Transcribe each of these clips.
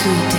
tes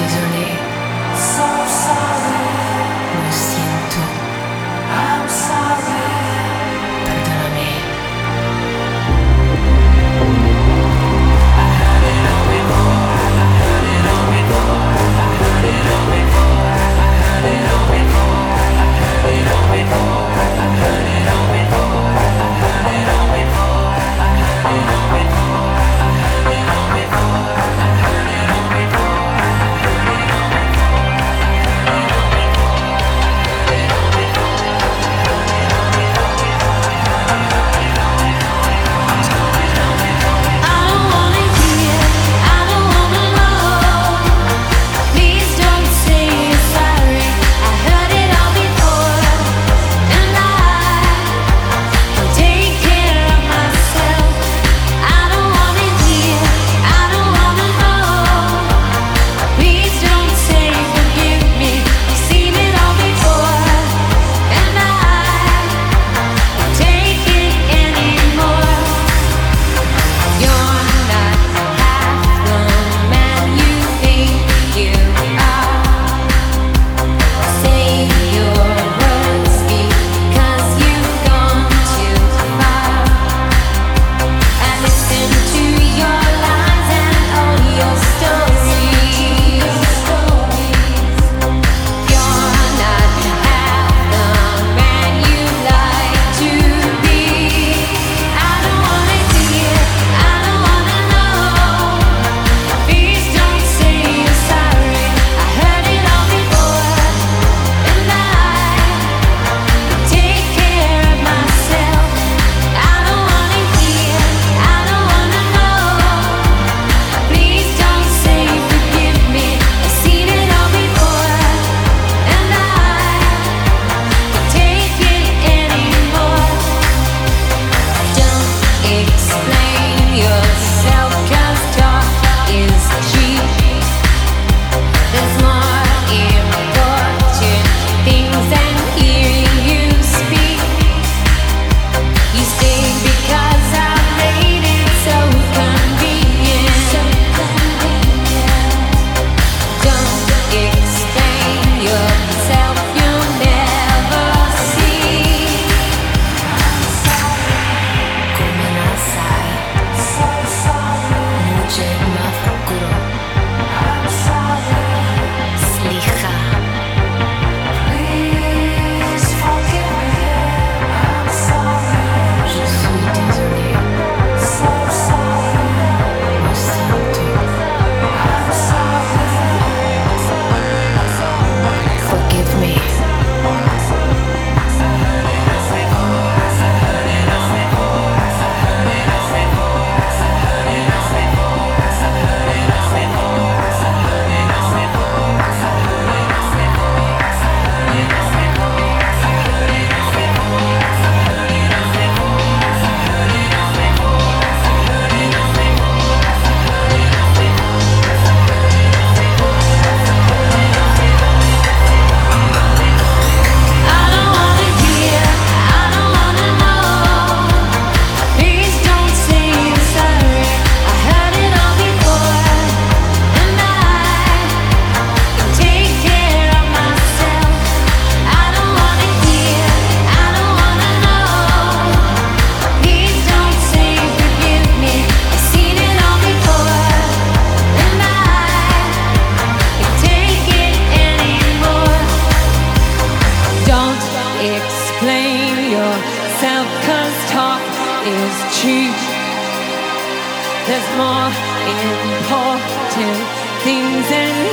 blame yourself cause talk is cheap. There's more important things and